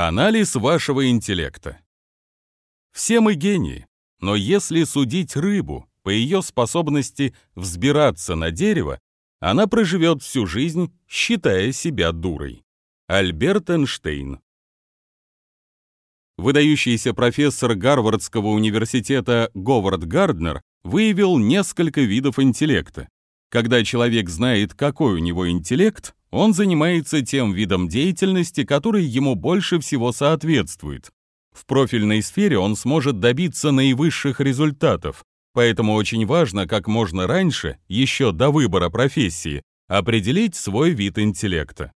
Анализ вашего интеллекта. Все мы гении, но если судить рыбу по ее способности взбираться на дерево, она проживет всю жизнь, считая себя дурой. Альберт Эйнштейн Выдающийся профессор Гарвардского университета Говард Гарднер выявил несколько видов интеллекта. Когда человек знает, какой у него интеллект, он занимается тем видом деятельности, который ему больше всего соответствует. В профильной сфере он сможет добиться наивысших результатов, поэтому очень важно как можно раньше, еще до выбора профессии, определить свой вид интеллекта.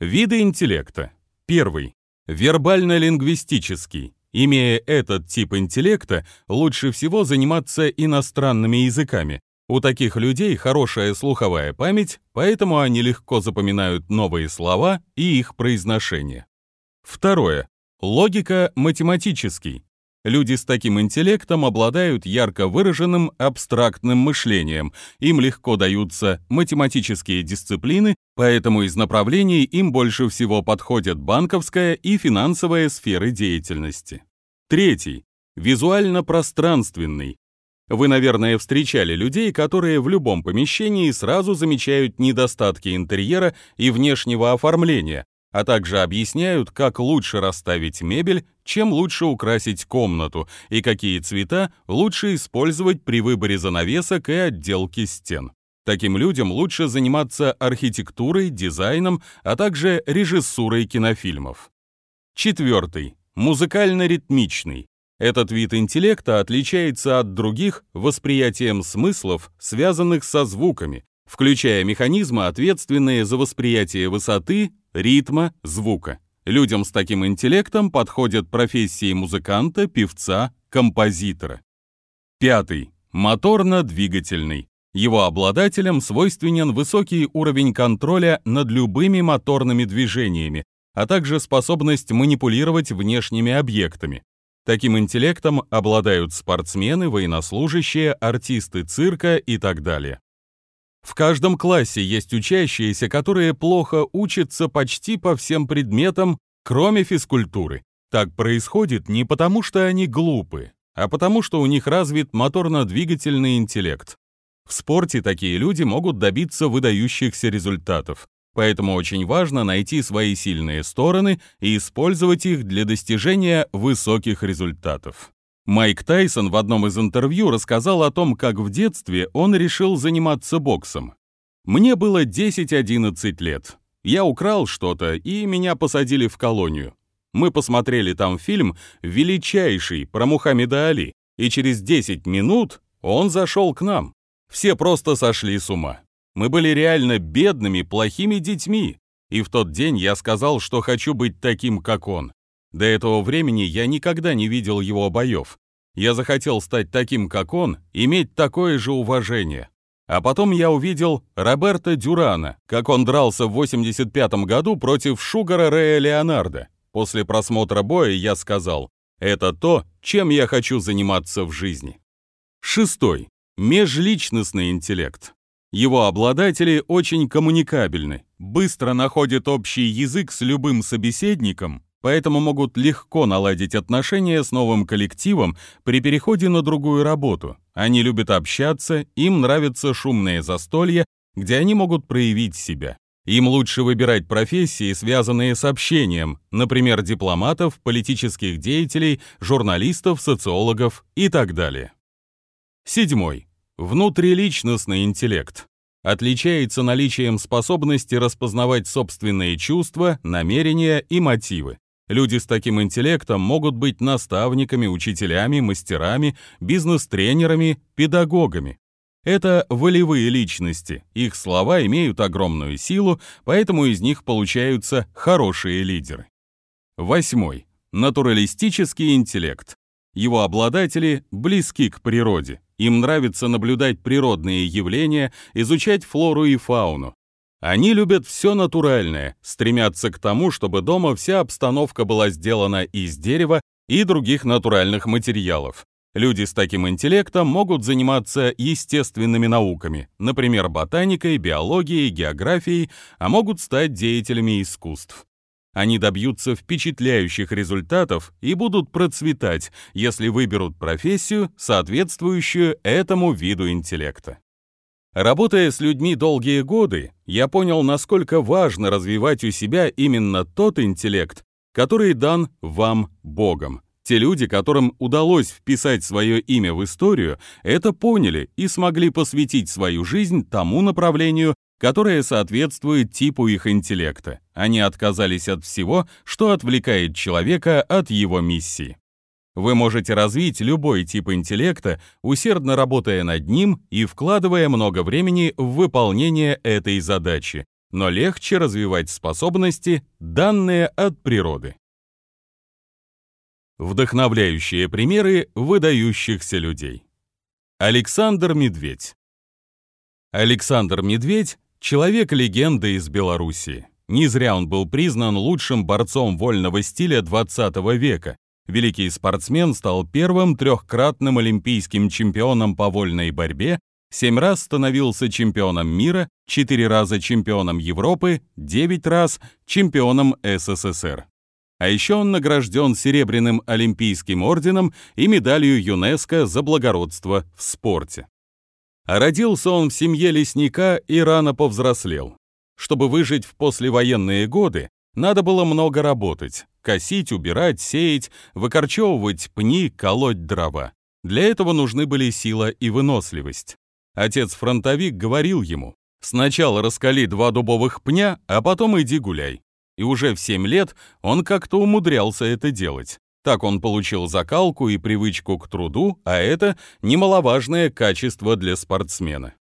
Виды интеллекта. Первый. Вербально-лингвистический. Имея этот тип интеллекта, лучше всего заниматься иностранными языками, у таких людей хорошая слуховая память, поэтому они легко запоминают новые слова и их произношение. Второе. Логика математический. Люди с таким интеллектом обладают ярко выраженным абстрактным мышлением, им легко даются математические дисциплины, поэтому из направлений им больше всего подходят банковская и финансовая сферы деятельности. Третий. Визуально-пространственный. Вы, наверное, встречали людей, которые в любом помещении сразу замечают недостатки интерьера и внешнего оформления, а также объясняют, как лучше расставить мебель, чем лучше украсить комнату и какие цвета лучше использовать при выборе занавесок и отделки стен. Таким людям лучше заниматься архитектурой, дизайном, а также режиссурой кинофильмов. Четвертый. Музыкально-ритмичный. Этот вид интеллекта отличается от других восприятием смыслов, связанных со звуками, включая механизмы, ответственные за восприятие высоты, ритма, звука. Людям с таким интеллектом подходят профессии музыканта, певца, композитора. Пятый. Моторно-двигательный. Его обладателям свойственен высокий уровень контроля над любыми моторными движениями, а также способность манипулировать внешними объектами. Таким интеллектом обладают спортсмены, военнослужащие, артисты цирка и так далее. В каждом классе есть учащиеся, которые плохо учатся почти по всем предметам, кроме физкультуры. Так происходит не потому, что они глупы, а потому, что у них развит моторно-двигательный интеллект. В спорте такие люди могут добиться выдающихся результатов. Поэтому очень важно найти свои сильные стороны и использовать их для достижения высоких результатов. Майк Тайсон в одном из интервью рассказал о том, как в детстве он решил заниматься боксом. «Мне было 10-11 лет. Я украл что-то, и меня посадили в колонию. Мы посмотрели там фильм «Величайший» про Мухаммеда Али, и через 10 минут он зашел к нам. Все просто сошли с ума. Мы были реально бедными, плохими детьми, и в тот день я сказал, что хочу быть таким, как он. До этого времени я никогда не видел его боев. Я захотел стать таким, как он, иметь такое же уважение. А потом я увидел Роберта Дюрана, как он дрался в 85 году против Шугара Рея Леонардо. После просмотра боя я сказал, это то, чем я хочу заниматься в жизни. Шестой. Межличностный интеллект. Его обладатели очень коммуникабельны, быстро находят общий язык с любым собеседником, поэтому могут легко наладить отношения с новым коллективом при переходе на другую работу. Они любят общаться, им нравятся шумные застолья, где они могут проявить себя. Им лучше выбирать профессии, связанные с общением, например, дипломатов, политических деятелей, журналистов, социологов и так далее. Седьмой. Внутриличностный интеллект отличается наличием способности распознавать собственные чувства, намерения и мотивы. Люди с таким интеллектом могут быть наставниками, учителями, мастерами, бизнес-тренерами, педагогами. Это волевые личности, их слова имеют огромную силу, поэтому из них получаются хорошие лидеры. Восьмой. Натуралистический интеллект. Его обладатели близки к природе. Им нравится наблюдать природные явления, изучать флору и фауну. Они любят все натуральное, стремятся к тому, чтобы дома вся обстановка была сделана из дерева и других натуральных материалов. Люди с таким интеллектом могут заниматься естественными науками, например, ботаникой, биологией, географией, а могут стать деятелями искусств. Они добьются впечатляющих результатов и будут процветать, если выберут профессию, соответствующую этому виду интеллекта. Работая с людьми долгие годы, я понял, насколько важно развивать у себя именно тот интеллект, который дан вам Богом. Те люди, которым удалось вписать свое имя в историю, это поняли и смогли посвятить свою жизнь тому направлению, которое соответствует типу их интеллекта. Они отказались от всего, что отвлекает человека от его миссии. Вы можете развить любой тип интеллекта, усердно работая над ним и вкладывая много времени в выполнение этой задачи, но легче развивать способности, данные от природы. Вдохновляющие примеры выдающихся людей. Александр Медведь. Александр Медведь – человек-легенда из Белоруссии. Не зря он был признан лучшим борцом вольного стиля 20 века. Великий спортсмен стал первым трехкратным олимпийским чемпионом по вольной борьбе, семь раз становился чемпионом мира, четыре раза чемпионом Европы, девять раз чемпионом СССР. А еще он награжден Серебряным Олимпийским орденом и медалью ЮНЕСКО за благородство в спорте. Родился он в семье лесника и рано повзрослел. Чтобы выжить в послевоенные годы, надо было много работать – косить, убирать, сеять, выкорчевывать пни, колоть дрова. Для этого нужны были сила и выносливость. Отец-фронтовик говорил ему, «Сначала раскали два дубовых пня, а потом иди гуляй и уже в 7 лет он как-то умудрялся это делать. Так он получил закалку и привычку к труду, а это немаловажное качество для спортсмена.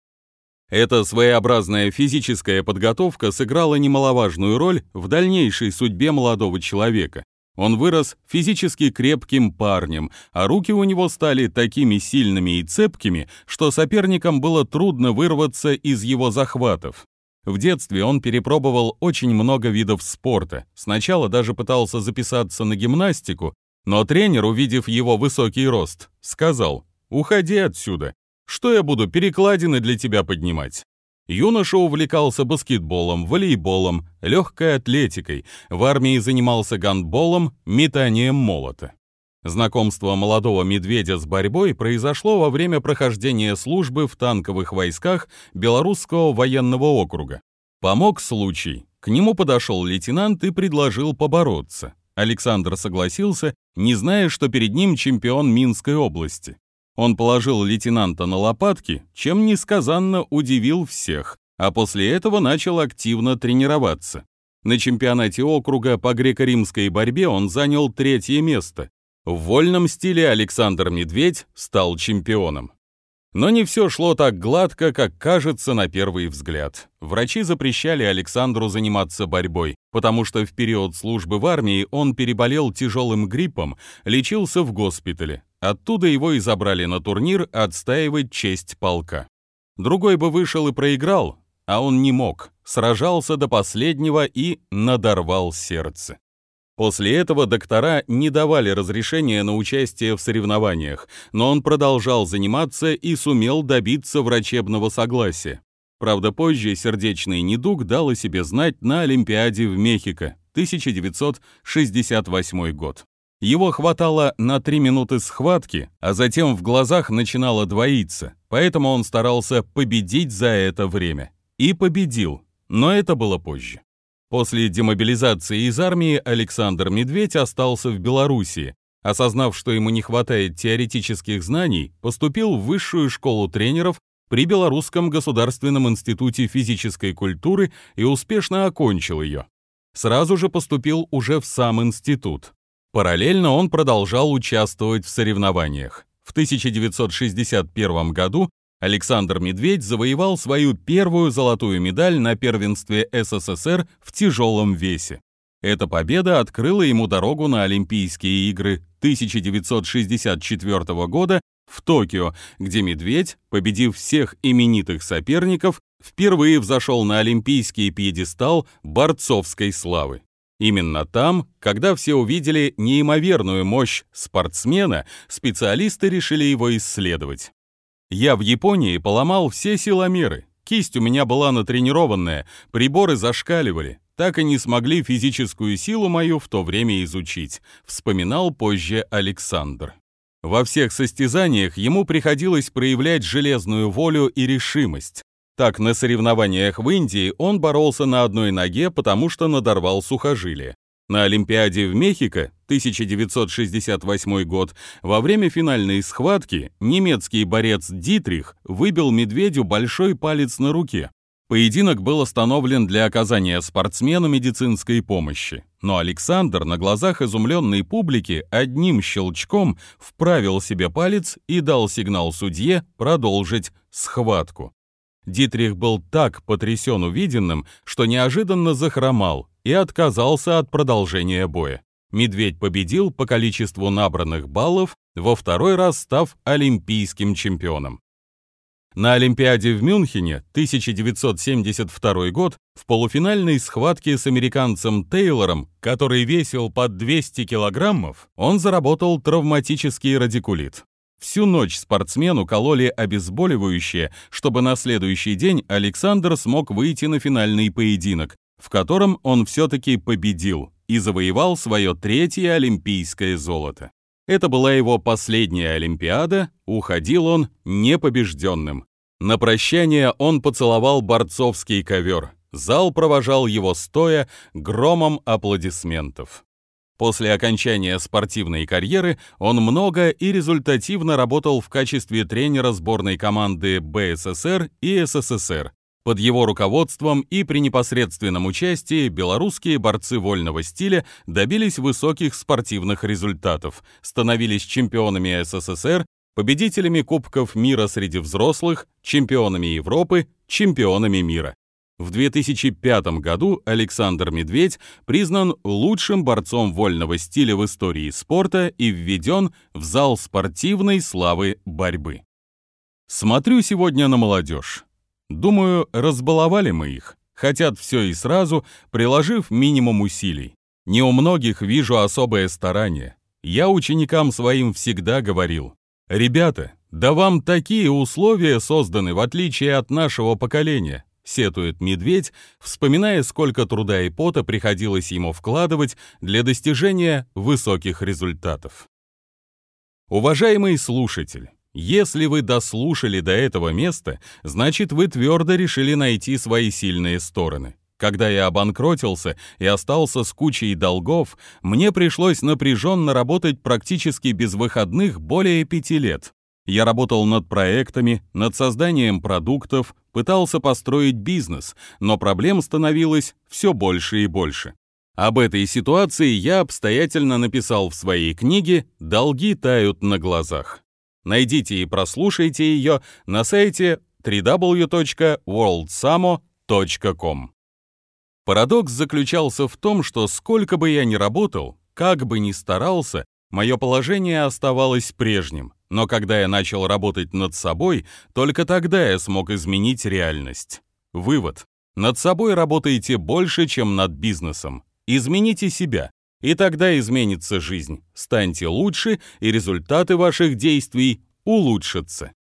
Эта своеобразная физическая подготовка сыграла немаловажную роль в дальнейшей судьбе молодого человека. Он вырос физически крепким парнем, а руки у него стали такими сильными и цепкими, что соперникам было трудно вырваться из его захватов. В детстве он перепробовал очень много видов спорта. Сначала даже пытался записаться на гимнастику, но тренер, увидев его высокий рост, сказал «Уходи отсюда. Что я буду перекладины для тебя поднимать?» Юноша увлекался баскетболом, волейболом, легкой атлетикой, в армии занимался гандболом, метанием молота. Знакомство молодого медведя с борьбой произошло во время прохождения службы в танковых войсках Белорусского военного округа. Помог случай. К нему подошел лейтенант и предложил побороться. Александр согласился, не зная, что перед ним чемпион Минской области. Он положил лейтенанта на лопатки, чем несказанно удивил всех, а после этого начал активно тренироваться. На чемпионате округа по греко-римской борьбе он занял третье место, в вольном стиле Александр Медведь стал чемпионом. Но не все шло так гладко, как кажется на первый взгляд. Врачи запрещали Александру заниматься борьбой, потому что в период службы в армии он переболел тяжелым гриппом, лечился в госпитале. Оттуда его и забрали на турнир отстаивать честь полка. Другой бы вышел и проиграл, а он не мог, сражался до последнего и надорвал сердце. После этого доктора не давали разрешения на участие в соревнованиях, но он продолжал заниматься и сумел добиться врачебного согласия. Правда, позже сердечный недуг дал о себе знать на Олимпиаде в Мехико, 1968 год. Его хватало на три минуты схватки, а затем в глазах начинало двоиться, поэтому он старался победить за это время. И победил, но это было позже. После демобилизации из армии Александр Медведь остался в Белоруссии. Осознав, что ему не хватает теоретических знаний, поступил в высшую школу тренеров при Белорусском государственном институте физической культуры и успешно окончил ее. Сразу же поступил уже в сам институт. Параллельно он продолжал участвовать в соревнованиях. В 1961 году Александр Медведь завоевал свою первую золотую медаль на первенстве СССР в тяжелом весе. Эта победа открыла ему дорогу на Олимпийские игры 1964 года в Токио, где Медведь, победив всех именитых соперников, впервые взошел на олимпийский пьедестал борцовской славы. Именно там, когда все увидели неимоверную мощь спортсмена, специалисты решили его исследовать. Я в Японии поломал все силомеры. Кисть у меня была натренированная, приборы зашкаливали. так и не смогли физическую силу мою в то время изучить, вспоминал позже Александр. Во всех состязаниях ему приходилось проявлять железную волю и решимость. Так, на соревнованиях в Индии он боролся на одной ноге, потому что надорвал сухожилие. На Олимпиаде в Мехико 1968 год во время финальной схватки немецкий борец Дитрих выбил медведю большой палец на руке. Поединок был остановлен для оказания спортсмену медицинской помощи, но Александр на глазах изумленной публики одним щелчком вправил себе палец и дал сигнал судье продолжить схватку. Дитрих был так потрясен увиденным, что неожиданно захромал и отказался от продолжения боя. Медведь победил по количеству набранных баллов, во второй раз став олимпийским чемпионом. На Олимпиаде в Мюнхене 1972 год в полуфинальной схватке с американцем Тейлором, который весил под 200 килограммов, он заработал травматический радикулит. Всю ночь спортсмену кололи обезболивающее, чтобы на следующий день Александр смог выйти на финальный поединок, в котором он все-таки победил и завоевал свое третье олимпийское золото. Это была его последняя Олимпиада, уходил он непобежденным. На прощание он поцеловал борцовский ковер. Зал провожал его стоя громом аплодисментов. После окончания спортивной карьеры он много и результативно работал в качестве тренера сборной команды БССР и СССР. Под его руководством и при непосредственном участии белорусские борцы вольного стиля добились высоких спортивных результатов, становились чемпионами СССР, победителями Кубков мира среди взрослых, чемпионами Европы, чемпионами мира. В 2005 году Александр Медведь признан лучшим борцом вольного стиля в истории спорта и введен в зал спортивной славы борьбы. Смотрю сегодня на молодежь. Думаю, разбаловали мы их. Хотят все и сразу, приложив минимум усилий. Не у многих вижу особое старание. Я ученикам своим всегда говорил. «Ребята, да вам такие условия созданы, в отличие от нашего поколения сетует медведь, вспоминая, сколько труда и пота приходилось ему вкладывать для достижения высоких результатов. Уважаемый слушатель, если вы дослушали до этого места, значит вы твердо решили найти свои сильные стороны. Когда я обанкротился и остался с кучей долгов, мне пришлось напряженно работать практически без выходных более пяти лет. Я работал над проектами, над созданием продуктов, пытался построить бизнес, но проблем становилось все больше и больше. Об этой ситуации я обстоятельно написал в своей книге «Долги тают на глазах». Найдите и прослушайте ее на сайте www.worldsamo.com. Парадокс заключался в том, что сколько бы я ни работал, как бы ни старался, мое положение оставалось прежним. Но когда я начал работать над собой, только тогда я смог изменить реальность. Вывод. Над собой работаете больше, чем над бизнесом. Измените себя, и тогда изменится жизнь. Станьте лучше, и результаты ваших действий улучшатся.